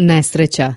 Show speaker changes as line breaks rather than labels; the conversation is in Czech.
nesreća